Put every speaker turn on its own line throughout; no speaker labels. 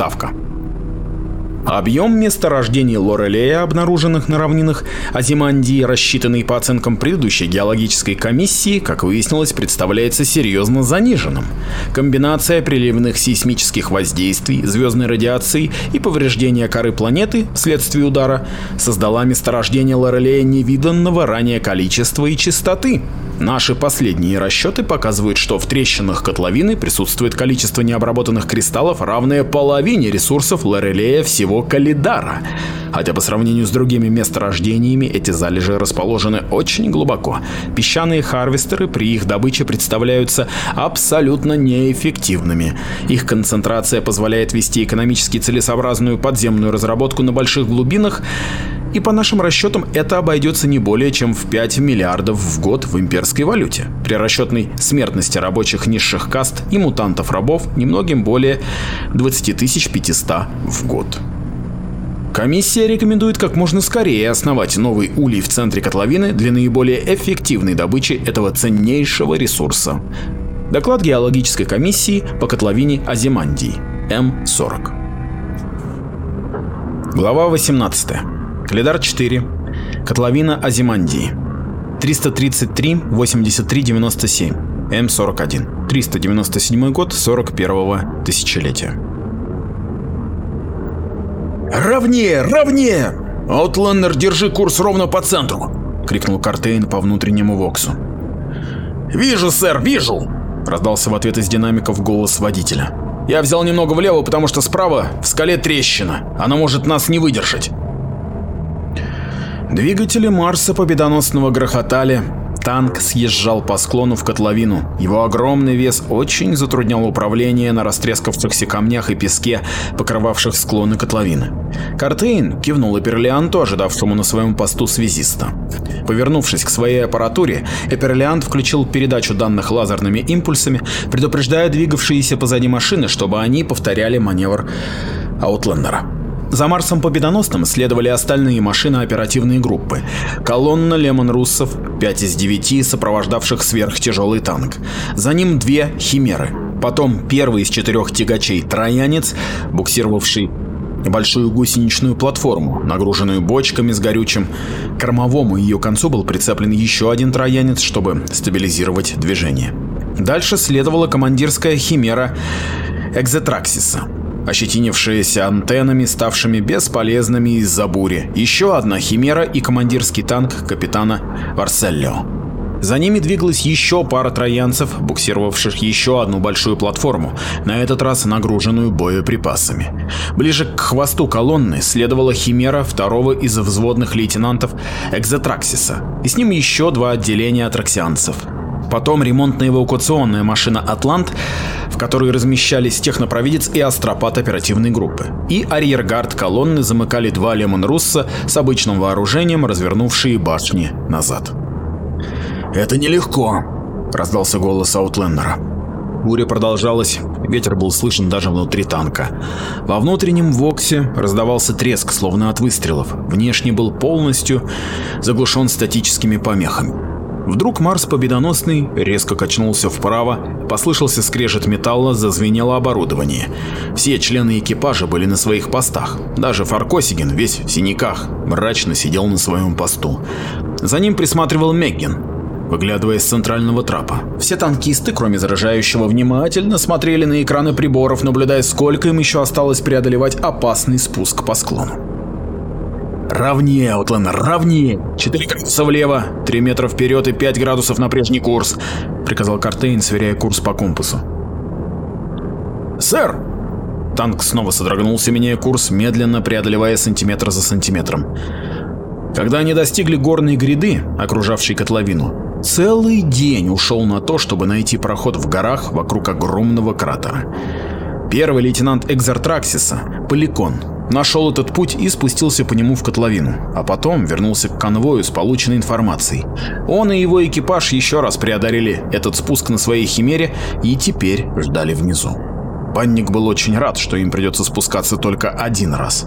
приставка. Объем месторождений Лорелея, обнаруженных на равнинах Азимандии, рассчитанный по оценкам предыдущей геологической комиссии, как выяснилось, представляется серьезно заниженным. Комбинация приливных сейсмических воздействий, звездной радиации и повреждения коры планеты вследствие удара создала месторождение Лорелея невиданного ранее количества и частоты. Наши последние расчеты показывают, что в трещинах котловины присутствует количество необработанных кристаллов, равное половине ресурсов Лорелея всего Калидара. Хотя по сравнению с другими месторождениями эти залежи расположены очень глубоко. Песчаные харвестеры при их добыче представляются абсолютно неэффективными. Их концентрация позволяет вести экономически целесообразную подземную разработку на больших глубинах, и по нашим расчетам это обойдется не более чем в 5 миллиардов в год в имперской валюте. При расчетной смертности рабочих низших каст и мутантов-рабов немногим более 20 500 в год. Комиссия рекомендует как можно скорее основать новый улей в центре котловины для наиболее эффективной добычи этого ценнейшего ресурса. Доклад геологической комиссии по котловине Азимандии. М-40. Глава 18. Калидар 4. Котловина Азимандии. 333 83 97. М41. 397 год 41 тысячелетия.
«Ровнее! Ровнее! Аутлендер, держи курс ровно по центру!» — крикнул Картейн по внутреннему воксу.
«Вижу, сэр, вижу!» — раздался в ответ из динамиков голос водителя. «Я взял немного влево, потому что справа в скале трещина. Она может нас не выдержать».
Двигатели Марса победоносного грохотали, Танк съезжал по склону в котловину. Его огромный вес очень затруднял управление на растрескавшихся камнях и песке, покрывавших склоны котловины. Картейн кивнул Эперлианту, ожидавшему на своем посту связиста. Повернувшись к своей аппаратуре, Эперлиант включил передачу данных лазерными импульсами, предупреждая двигавшиеся позади машины, чтобы они повторяли маневр Аутлендера. За Марсом Победоносным следовали остальные машины оперативной группы. Колонна Лемон-Руссов, 5 из 9 сопровождавших сверхтяжелый танк. За ним две Химеры. Потом первый из четырех тягачей Троянец, буксировавший большую гусеничную платформу, нагруженную бочками с горючим. К кормовому ее концу был прицеплен еще один троянец, чтобы стабилизировать движение. Дальше следовала командирская химера Экзетраксиса ощетинившаяся антеннами, ставшими бесполезными из-за бури, еще одна химера и командирский танк капитана Варселлио. За ними двигалась еще пара троянцев, буксировавших еще одну большую платформу, на этот раз нагруженную боеприпасами. Ближе к хвосту колонны следовала химера второго из взводных лейтенантов Экзотраксиса, и с ним еще два отделения атраксианцев. Потом ремонтно-эвакуационная машина «Атлант», в которой размещались технопровидец и астропат оперативной группы. И арьергард колонны замыкали два Лемон Русса с обычным вооружением, развернувшие башни назад.
«Это нелегко», — раздался голос Аутлендера.
Буря продолжалась, ветер был слышен даже внутри танка. Во внутреннем воксе раздавался треск, словно от выстрелов. Внешне был полностью заглушен статическими помехами. Вдруг Марс Победоносный резко качнулся вправо, послышался скрежет металла, зазвенело оборудование. Все члены экипажа были на своих постах. Даже Фаркосиген, весь в синяках, мрачно сидел на своем посту. За ним присматривал Мегген, выглядывая с центрального трапа. Все танкисты, кроме заражающего, внимательно смотрели на экраны приборов, наблюдая, сколько им еще осталось преодолевать опасный спуск по склону.
«Ровнее, Аутлендер, ровнее!
Четыре градуса влево, три метра вперед и пять градусов на прежний курс», — приказал Картейн, сверяя курс по компасу.
«Сэр!»
Танк снова содрогнулся, меняя курс, медленно преодолевая сантиметр за сантиметром. Когда они достигли горной гряды, окружавшей котловину, целый день ушел на то, чтобы найти проход в горах вокруг огромного кратера. Первый лейтенант Экзартраксиса, Поликон, нашел этот путь и спустился по нему в котловину, а потом вернулся к конвою с полученной информацией. Он и его экипаж еще раз преодолели этот спуск на своей химере и теперь ждали внизу. Банник был очень рад, что им придется спускаться только один раз.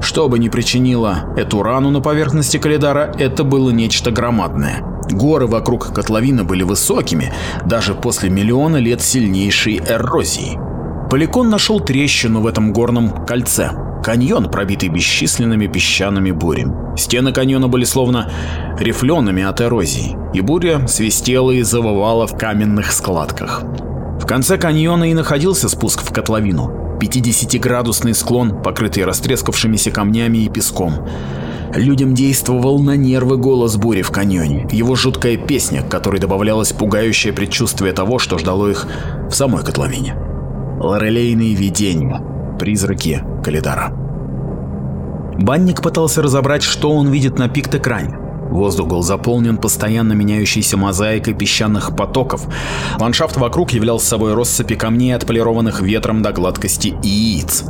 Что бы ни причинило эту рану на поверхности Калидара, это было нечто громадное. Горы вокруг котловины были высокими, даже после миллиона лет сильнейшей эрозии. Поликон нашел трещину в этом горном кольце. Каньон, пробитый бесчисленными песчаными бурями. Стены каньона были словно рифлеными от эрозии, и буря свистела и завывала в каменных складках. В конце каньона и находился спуск в котловину. 50-градусный склон, покрытый растрескавшимися камнями и песком. Людям действовал на нервы голос бури в каньоне, его жуткая песня, к которой добавлялось пугающее предчувствие того, что ждало их в самой котловине. Лорелейные видения, призраки Калидара. Банник пытался разобрать, что он видит на пикт-экране. Воздух был заполнен постоянно меняющейся мозаикой песчаных потоков. Ландшафт вокруг являл собой россыпи камней, отполированных ветром до гладкости яиц.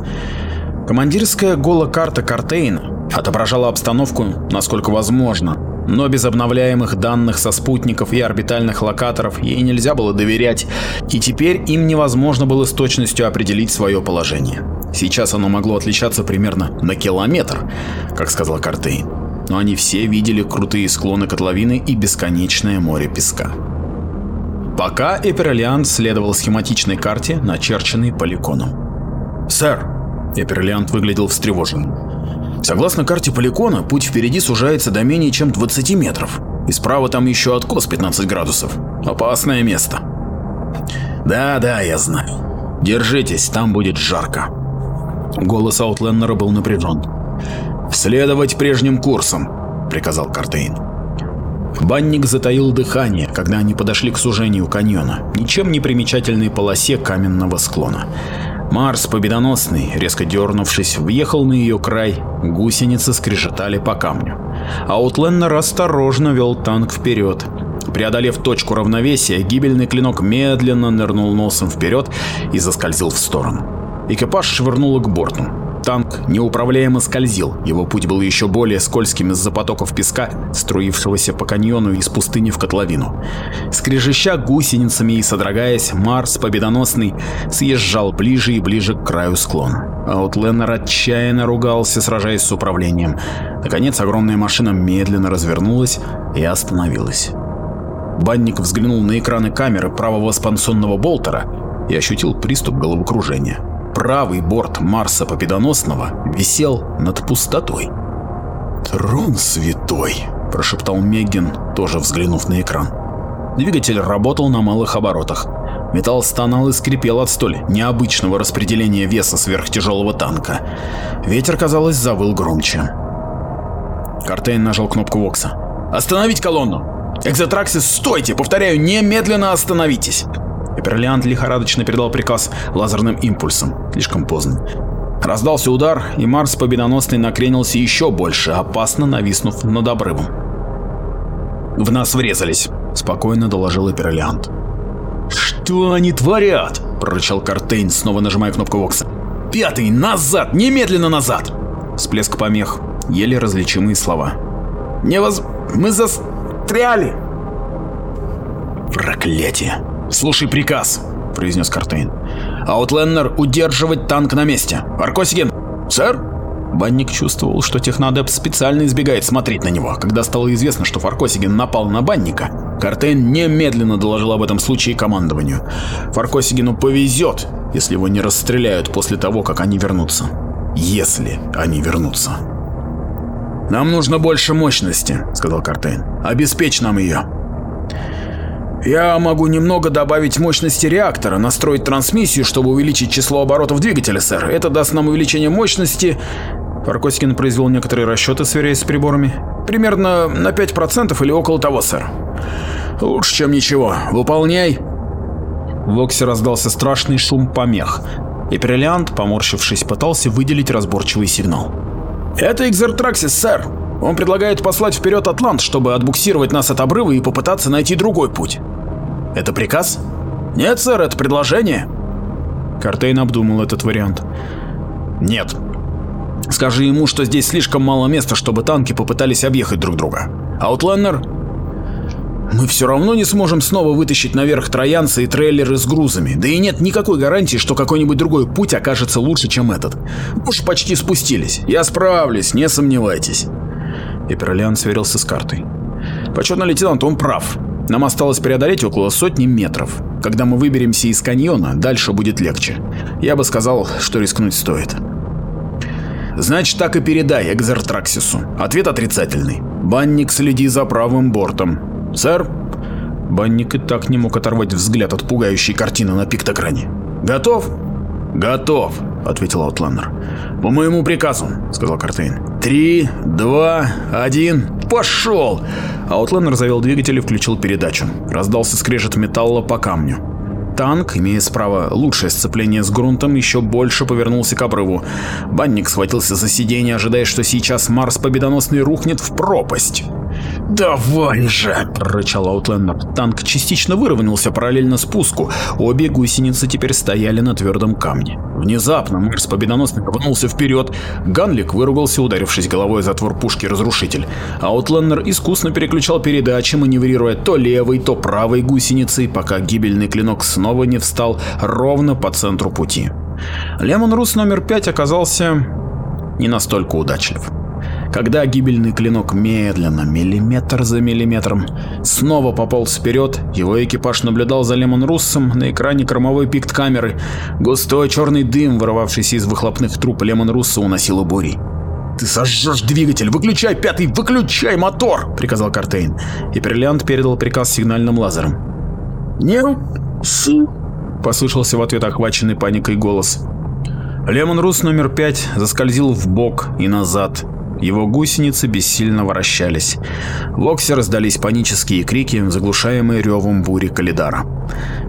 Командирская голокарта Картейна отображала обстановку, насколько возможно, но без обновляемых данных со спутников и орбитальных локаторов ей нельзя было доверять, и теперь им невозможно было с точностью определить свое положение. Сейчас оно могло отличаться примерно на километр, как сказал Картейн но они все видели крутые склоны котловины и бесконечное море песка. Пока Эперлиант следовал схематичной карте, начерченной поликоном.
«Сэр!» Эперлиант выглядел встревоженным. «Согласно карте поликона, путь впереди сужается до менее чем 20 метров. И справа там еще откос 15 градусов. Опасное место». «Да-да, я знаю. Держитесь, там будет жарко». Голос Аутлендера был напряжен. «Следовать прежним курсом», — приказал Картейн.
Банник затаил дыхание, когда они подошли к сужению каньона, ничем не примечательной полосе каменного склона. Марс, победоносный, резко дернувшись, въехал на ее край, гусеницы скрежетали по камню. Аутленнер осторожно вел танк вперед. Преодолев точку равновесия, гибельный клинок медленно нырнул носом вперед и заскользил в сторону. Экипаж швырнуло к борту. Танк неуправляемо скользил, его путь был еще более скользким из-за потоков песка, струившегося по каньону из пустыни в котловину. Скрежеща гусеницами и содрогаясь, Марс победоносный съезжал ближе и ближе к краю склона. Аутленнер отчаянно ругался, сражаясь с управлением. Наконец огромная машина медленно развернулась и остановилась. Банник взглянул на экраны камеры правого спансонного болтера и ощутил приступ головокружения правый борт Марса Победоносного висел над пустотой.
«Трон святой!» – прошептал Меггин, тоже взглянув на экран.
Двигатель работал на малых оборотах. Металл стонал и скрипел от столь необычного распределения веса сверхтяжелого танка. Ветер, казалось, завыл громче. Картейн нажал кнопку Вокса.
«Остановить колонну! Экзотраксис, стойте! Повторяю, немедленно остановитесь!»
Эперлиант лихорадочно передал приказ лазерным импульсом. Слишком поздно. Раздался удар, и Марс победоносный накренился еще больше, опасно нависнув над обрывом. «В нас врезались», — спокойно доложил Эперлиант.
«Что они творят?» — прорычал Картейн, снова нажимая кнопку Вокса. «Пятый! Назад! Немедленно назад!»
Всплеск помех. Еле различимые слова.
«Невоз... Мы застряли!»
«Проклятие!»
«Слушай приказ», — произнес Картейн. «Аутленнер, удерживать танк на месте. Аркосиген, сэр?»
Банник чувствовал, что Технадеп специально избегает смотреть на него. Когда стало известно, что Фаркосиген напал на банника, Картейн немедленно доложил об этом случае командованию. Фаркосигену повезет, если его не расстреляют после того, как они вернутся. Если они вернутся.
«Нам нужно больше мощности», — сказал Картейн. «Обеспечь нам ее». Я могу немного добавить мощности реактора, настроить трансмиссию, чтобы увеличить число оборотов двигателя, сэр. Это даст нам увеличение мощности...
Паркоськин произвел некоторые расчеты, сверяясь с приборами.
Примерно на 5% или около того, сэр. Лучше, чем ничего. Выполняй.
В Воксе раздался страшный шум помех, и Прелиант, поморщившись, пытался выделить разборчивый сигнал.
«Это Экзертраксис, сэр. Он предлагает послать вперед Атлант, чтобы отбуксировать нас от обрыва и попытаться найти другой путь. Это приказ? Нет, сэр, это предложение.
Картейн обдумал этот вариант.
Нет. Скажи ему, что здесь слишком мало места, чтобы танки попытались объехать друг друга. Аутлендер, мы все равно не сможем снова вытащить наверх троянцы и трейлеры с грузами, да и нет никакой гарантии, что какой-нибудь другой путь окажется лучше, чем этот. Уж почти спустились. Я справлюсь, не сомневайтесь.
И Пиролиан сверился с картой.
Почетный лейтенант, он прав.
Нам осталось преодолеть около сотни метров. Когда мы выберемся из каньона, дальше будет легче. Я бы сказал, что рискнуть стоит.
Значит, так и передай Экзертраксису. Ответ отрицательный. Банник, следи за правым бортом. Сэр?
Банник и так не мог оторвать взгляд от пугающей картины на пиктограмме.
Готов? Готов, ответил Аутландер. По моему приказу, сказал Картейн. Три, два, один, пошел!
Аутлендер завел двигатель и включил передачу. Раздался скрежет металла по камню. Танк, имея справа лучшее сцепление с грунтом, еще больше повернулся к обрыву. Банник схватился за сиденье, ожидая, что сейчас Марс победоносный рухнет в пропасть.
«Давай же!»
– прорычал Аутлендер. Танк частично выровнялся параллельно спуску. Обе гусеницы теперь стояли на твердом камне. Внезапно Марс победоносно ковырнулся вперед. Ганлик выругался, ударившись головой за затвор пушки разрушитель. Аутлендер искусно переключал передачи, маневрируя то левой, то правой гусеницей, пока гибельный клинок снова не встал ровно по центру пути. Лемон Рус номер 5 оказался не настолько удачлив. Когда гибельный клинок медленно, миллиметр за миллиметром, снова пополз вперед, его экипаж наблюдал за Лемон Руссом на экране кормовой пикт камеры. Густой черный дым, вырывавшийся из выхлопных труб Лемон Русса, уносил бурей.
«Ты сожжешь двигатель! Выключай пятый! Выключай мотор!» — приказал Картейн.
И Перлиант передал приказ сигнальным лазером.
«Не си!»
— послышался в ответ охваченный паникой голос. Лемон Рус номер пять заскользил в бок и назад, его гусеницы бессильно вращались. В Оксе раздались панические крики, заглушаемые ревом бури Калидара.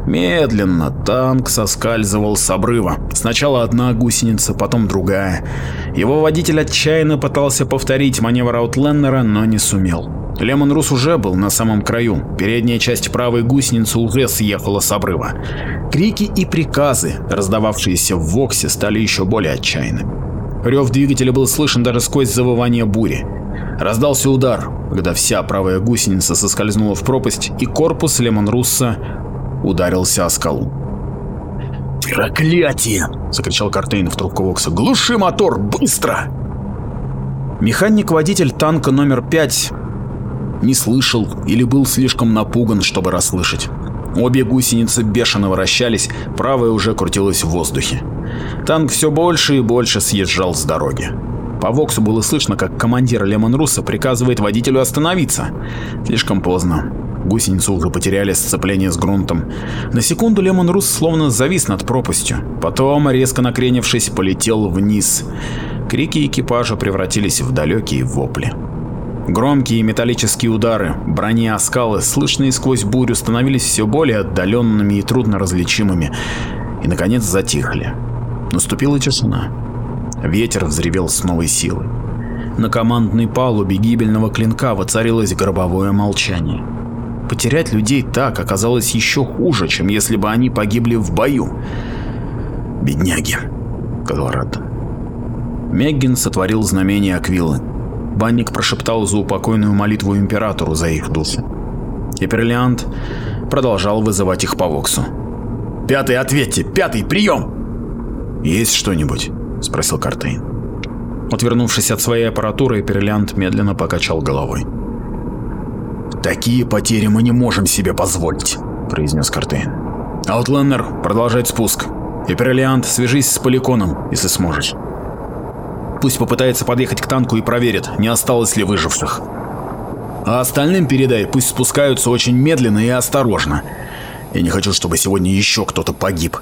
Медленно танк соскальзывал с обрыва. Сначала одна гусеница, потом другая. Его водитель отчаянно пытался повторить маневр Аутлендера, но не сумел. Лемон Рус уже был на самом краю. Передняя часть правой гусеницы уже съехала с обрыва. Крики и приказы, раздававшиеся в Воксе, стали еще более отчаянными. Рев двигателя был слышен даже сквозь завывание бури. Раздался удар, когда вся правая гусеница соскользнула в пропасть, и корпус Лемон Русса ударился о скалу.
«Проклятие!» — закричал Картейн в трубку Вокса. «Глуши мотор! Быстро!»
Механик-водитель танка номер 5 не слышал или был слишком напуган, чтобы расслышать. Обе гусеницы бешено вращались, правая уже крутилась в воздухе. Танк все больше и больше съезжал с дороги. По Воксу было слышно, как командир Лемон Русса приказывает водителю остановиться. Слишком поздно. Гусеницы уже потеряли сцепление с грунтом. На секунду Лемон Рус словно завис над пропастью. Потом, резко накренившись, полетел вниз. Крики экипажа превратились в далекие вопли. Громкие металлические удары, брони о скалы, слышные сквозь бурю, становились все более отдаленными и трудно различимыми, и, наконец, затихли. Наступила тишина. Ветер взревел с новой силой. На командной палубе гибельного клинка воцарилось гробовое молчание. Потерять людей так оказалось еще хуже, чем если бы они погибли в бою. «Бедняги», — сказал Радден. Меггин сотворил знамение Аквилы. Банник прошептал заупокойную молитву императору за их души. И Перлиант продолжал вызывать их по Воксу.
«Пятый, ответьте! Пятый, прием!»
«Есть что-нибудь?» – спросил Картейн. Отвернувшись от своей аппаратуры, Перлиант медленно покачал головой.
«Такие потери мы не можем себе позволить», – произнес Картейн.
«Аутлендер, продолжать спуск. И Перлиант, свяжись с Поликоном, если сможешь. Пусть попытается подъехать к танку и проверит, не осталось ли выживших. А остальным передай, пусть спускаются очень медленно и осторожно. Я не хочу, чтобы сегодня еще кто-то погиб.